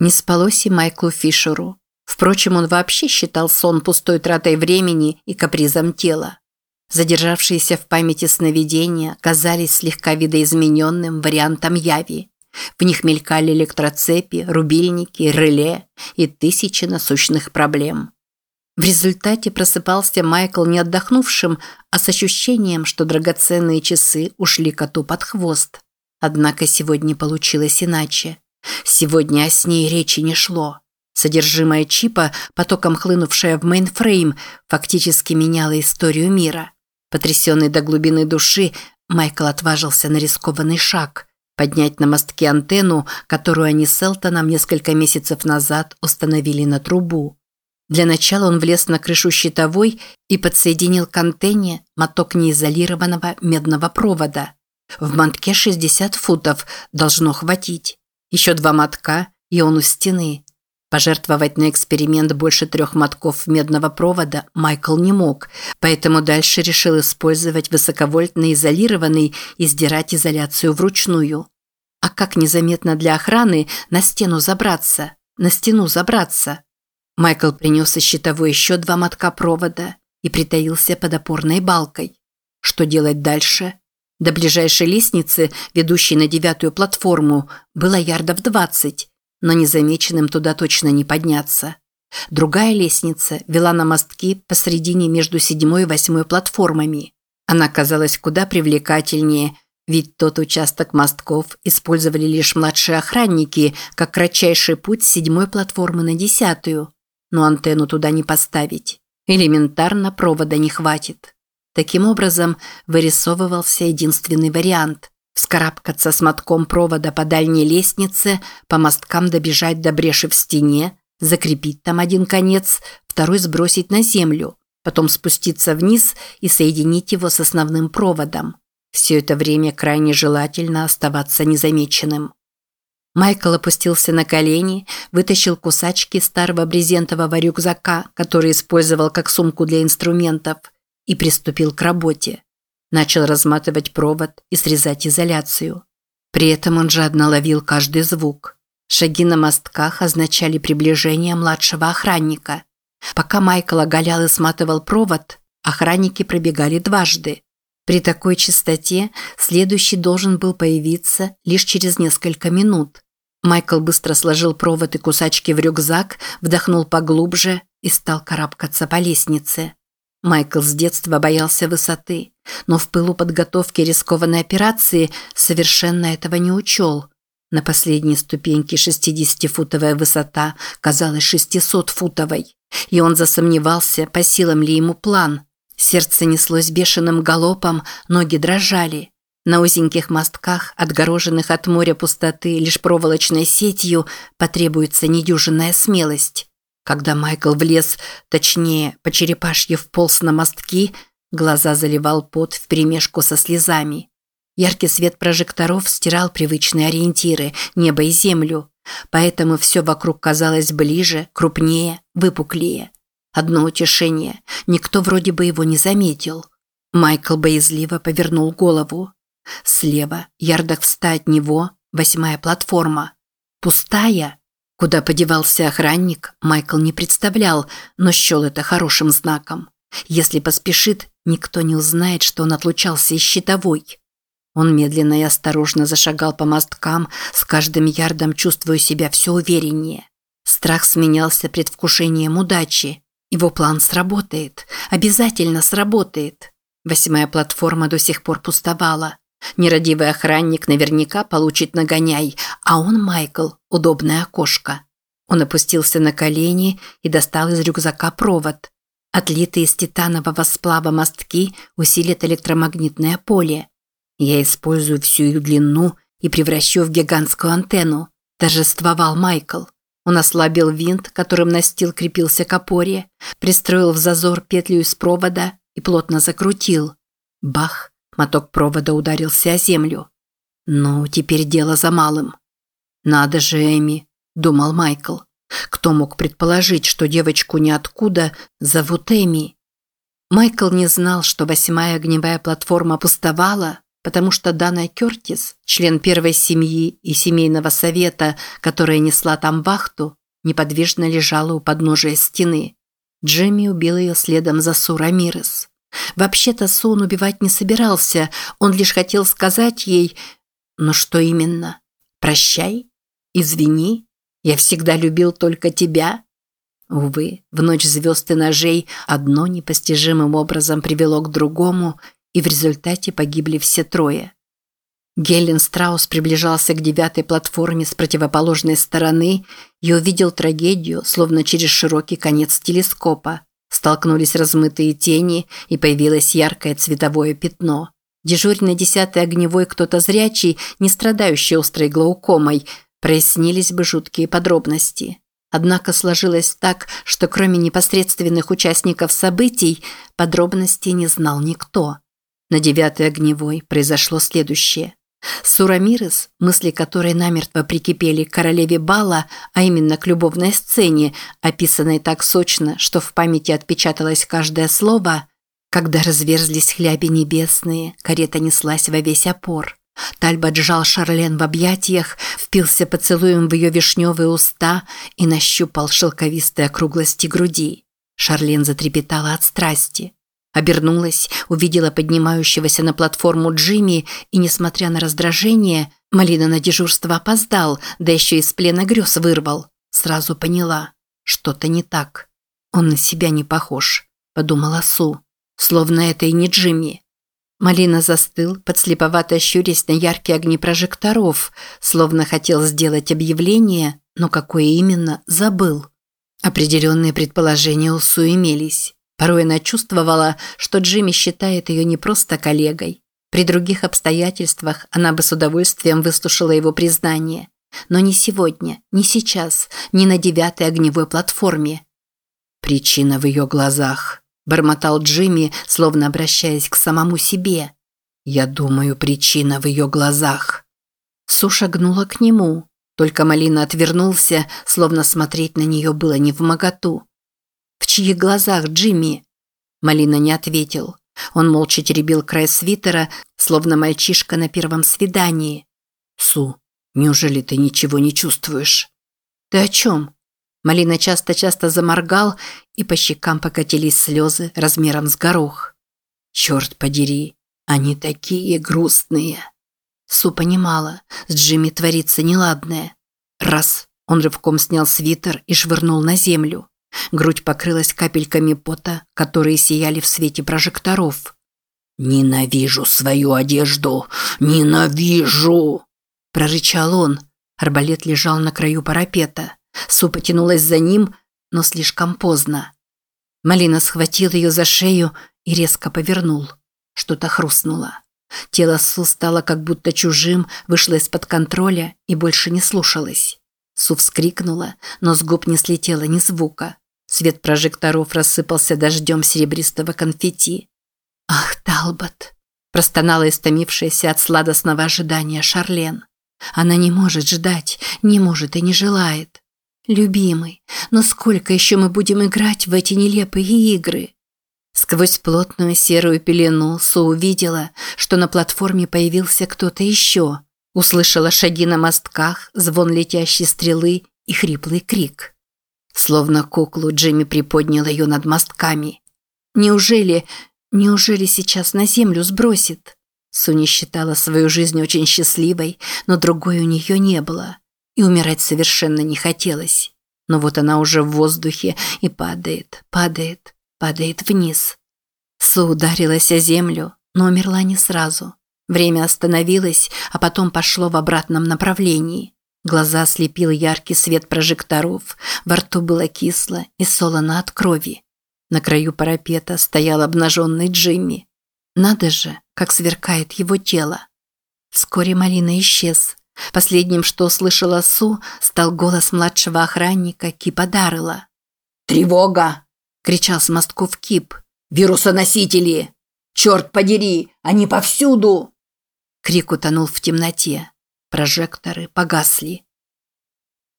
Не спалось и Майклу Фишеру. Впрочем, он вообще считал сон пустой тратой времени и капризом тела. Задержавшиеся в памяти сновидения казались слегка видоизмененным вариантом яви. В них мелькали электроцепи, рубильники, реле и тысячи насущных проблем. В результате просыпался Майкл не отдохнувшим, а с ощущением, что драгоценные часы ушли коту под хвост. Однако сегодня получилось иначе. Сегодня о сне речи не шло. Содержимое чипа, потоком хлынувшее в мейнфрейм, фактически меняло историю мира. Потрясенный до глубины души, Майкл отважился на рискованный шаг – поднять на мостке антенну, которую они с Элтоном несколько месяцев назад установили на трубу. Для начала он влез на крышу щитовой и подсоединил к антенне моток неизолированного медного провода. В мотке 60 футов должно хватить. Еще два мотка, и он у стены. Пожертвовать на эксперимент больше трех мотков медного провода Майкл не мог, поэтому дальше решил использовать высоковольтный изолированный и сдирать изоляцию вручную. А как незаметно для охраны на стену забраться? На стену забраться? Майкл принес из щитовой еще два мотка провода и притаился под опорной балкой. Что делать дальше? До ближайшей лестницы, ведущей на девятую платформу, было ярдов двадцать, но незамеченным туда точно не подняться. Другая лестница вела на мостки посредине между седьмой и восьмой платформами. Она казалась куда привлекательнее, ведь тот участок мостков использовали лишь младшие охранники, как кратчайший путь с седьмой платформы на десятую. Но антенну туда не поставить. Элементарно провода не хватит. Таким образом, вырисовывался единственный вариант – вскарабкаться с мотком провода по дальней лестнице, по мосткам добежать до бреши в стене, закрепить там один конец, второй сбросить на землю, потом спуститься вниз и соединить его с основным проводом. Все это время крайне желательно оставаться незамеченным. Майкл опустился на колени, вытащил кусачки старого брезентового рюкзака, который использовал как сумку для инструментов – и приступил к работе. Начал разматывать провод и срезать изоляцию. При этом он жадно ловил каждый звук. Шаги на мостках означали приближение младшего охранника. Пока Майкл оголял и сматывал провод, охранники пробегали дважды. При такой частоте следующий должен был появиться лишь через несколько минут. Майкл быстро сложил провод и кусачки в рюкзак, вдохнул поглубже и стал карабкаться по лестнице. Майкл с детства боялся высоты, но в пылу подготовки рискованной операции совершенно этого не учел. На последней ступеньке 60-футовая высота казалась 600-футовой, и он засомневался, по силам ли ему план. Сердце неслось бешеным галопом, ноги дрожали. На узеньких мостках, отгороженных от моря пустоты лишь проволочной сетью, потребуется недюжинная смелость. Когда Майкл влез, точнее, по черепашье вполз на мостки, глаза заливал пот вперемешку со слезами. Яркий свет прожекторов стирал привычные ориентиры – небо и землю. Поэтому все вокруг казалось ближе, крупнее, выпуклее. Одно утешение – никто вроде бы его не заметил. Майкл боязливо повернул голову. Слева, ярдах в ста от него, восьмая платформа. Пустая, Куда подевался охранник, Майкл не представлял, но счел это хорошим знаком. Если поспешит, никто не узнает, что он отлучался из щитовой. Он медленно и осторожно зашагал по мосткам, с каждым ярдом чувствуя себя все увереннее. Страх сменялся предвкушением удачи. Его план сработает, обязательно сработает. Восьмая платформа до сих пор пустовала. Нерадивый охранник наверняка получит нагоняй, а он, Майкл, удобное окошко. Он опустился на колени и достал из рюкзака провод. Отлитые из титанового сплава мостки усилят электромагнитное поле. Я использую всю их длину и превращу в гигантскую антенну. Торжествовал Майкл. Он ослабил винт, которым настил крепился к опоре, пристроил в зазор петлю из провода и плотно закрутил. Бах! Моток провода ударился о землю. Ну, теперь дело за малым. Надо же, Эми, думал Майкл. Кто мог предположить, что девочку ниоткуда зовут Эми? Майкл не знал, что восьмая огневая платформа пустовала, потому что Дана Кертис, член первой семьи и семейного совета, которая несла там вахту, неподвижно лежала у подножия стены. Джимми убил ее следом за Су Рамирес. Вообще-то Су он убивать не собирался, он лишь хотел сказать ей «Но что именно? Прощай? Извини? Я всегда любил только тебя?» Увы, в ночь звезд и ножей одно непостижимым образом привело к другому, и в результате погибли все трое. Гелен Страус приближался к девятой платформе с противоположной стороны и увидел трагедию, словно через широкий конец телескопа. Столкнулись размытые тени, и появилось яркое цветовое пятно. Дежурный десятый огневой кто-то зрячий, не страдающий острой глаукомой, прояснились бы жуткие подробности. Однако сложилось так, что кроме непосредственных участников событий, подробностей не знал никто. На девятой огневой произошло следующее. Сурамирес, мысли которой намертво прикипели к королеве Бала, а именно к любовной сцене, описанной так сочно, что в памяти отпечаталось каждое слово, когда разверзлись хляби небесные, карета неслась во весь опор. Тальбот сжал Шарлен в объятиях, впился поцелуем в ее вишневые уста и нащупал шелковистые округлости груди. Шарлен затрепетала от страсти. Обернулась, увидела поднимающегося на платформу Джимми и, несмотря на раздражение, Малина на дежурство опоздал, да еще из плена грез вырвал. Сразу поняла, что-то не так. Он на себя не похож, подумала Су. Словно это и не Джимми. Малина застыл, подслеповато щурясь на яркие огни прожекторов, словно хотел сделать объявление, но какое именно, забыл. Определенные предположения у Су имелись. Порой она чувствовала, что Джимми считает ее не просто коллегой. При других обстоятельствах она бы с удовольствием выслушала его признание. Но не сегодня, не сейчас, не на девятой огневой платформе. Причина в ее глазах. Бормотал Джимми, словно обращаясь к самому себе. Я думаю, причина в ее глазах. Су шагнула к нему. Только Малина отвернулся, словно смотреть на нее было не в моготу. «В чьих глазах, Джимми?» Малина не ответил. Он молча теребил край свитера, словно мальчишка на первом свидании. «Су, неужели ты ничего не чувствуешь?» «Ты о чем?» Малина часто-часто заморгал, и по щекам покатились слезы размером с горох. «Черт подери, они такие грустные!» Су понимала, с Джимми творится неладное. Раз, он рывком снял свитер и швырнул на землю. Грудь покрылась капельками пота, которые сияли в свете прожекторов. «Ненавижу свою одежду! Ненавижу!» Прорычал он. Арбалет лежал на краю парапета. Су потянулась за ним, но слишком поздно. Малина схватил ее за шею и резко повернул. Что-то хрустнуло. Тело Су стало как будто чужим, вышло из-под контроля и больше не слушалось. Су вскрикнула, но с губ не слетело ни звука. Свет прожекторов рассыпался дождем серебристого конфетти. «Ах, Талбот!» – простонала истомившаяся от сладостного ожидания Шарлен. «Она не может ждать, не может и не желает. Любимый, но сколько еще мы будем играть в эти нелепые игры?» Сквозь плотную серую пелену Су увидела, что на платформе появился кто-то еще – Услышала шаги на мостках, звон летящей стрелы и хриплый крик. Словно куклу Джимми приподнял ее над мостками. Неужели, неужели сейчас на землю сбросит? Суни считала свою жизнь очень счастливой, но другой у нее не было. И умирать совершенно не хотелось. Но вот она уже в воздухе и падает, падает, падает вниз. Су ударилась о землю, но умерла не сразу. Время остановилось, а потом пошло в обратном направлении. Глаза слепил яркий свет прожекторов, во рту было кисло и солоно от крови. На краю парапета стоял обнаженный Джимми. Надо же, как сверкает его тело. Вскоре Марина исчез. Последним, что услышала Су, стал голос младшего охранника Кипа Даррелла. «Тревога!» – кричал с мостков Кип. «Вирусоносители! Черт подери, они повсюду!» Крик утонул в темноте. Прожекторы погасли.